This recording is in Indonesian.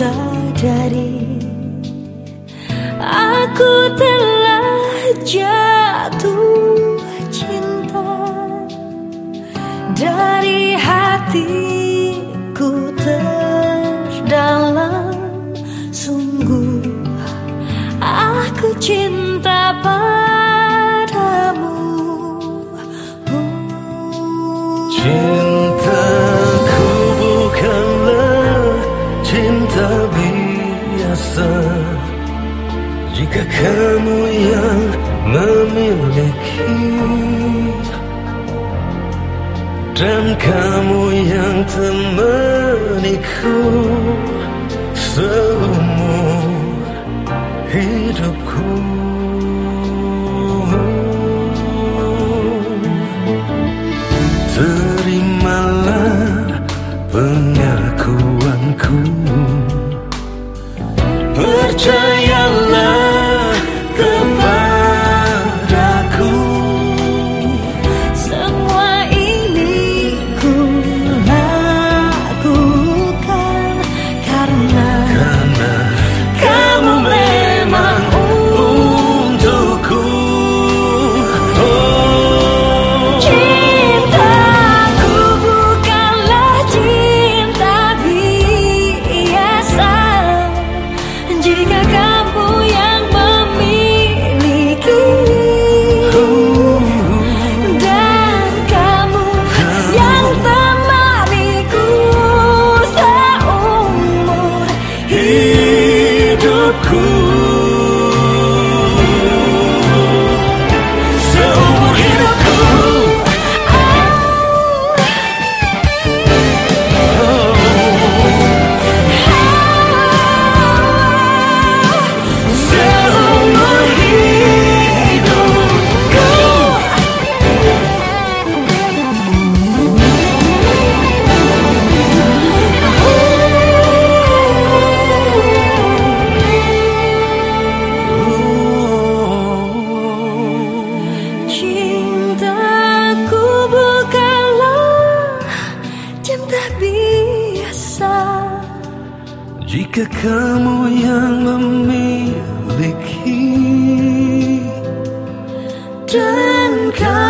sadari aku tak kamu yang memiliki Dan kamu yang temaniku Seumur hidupku. Terimalah Jika kamu yang memiliki Dan kamu